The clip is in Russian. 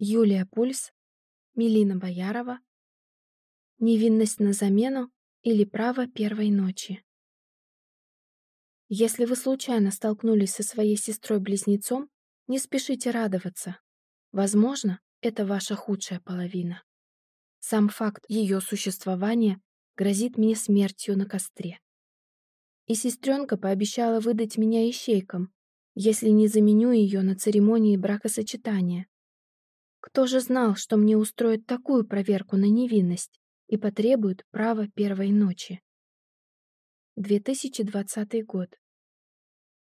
Юлия Пульс, Милина Боярова, Невинность на замену или право первой ночи. Если вы случайно столкнулись со своей сестрой-близнецом, не спешите радоваться. Возможно, это ваша худшая половина. Сам факт ее существования грозит мне смертью на костре. И сестренка пообещала выдать меня ищейкам, если не заменю ее на церемонии бракосочетания. Кто же знал, что мне устроят такую проверку на невинность и потребуют права первой ночи? 2020 год.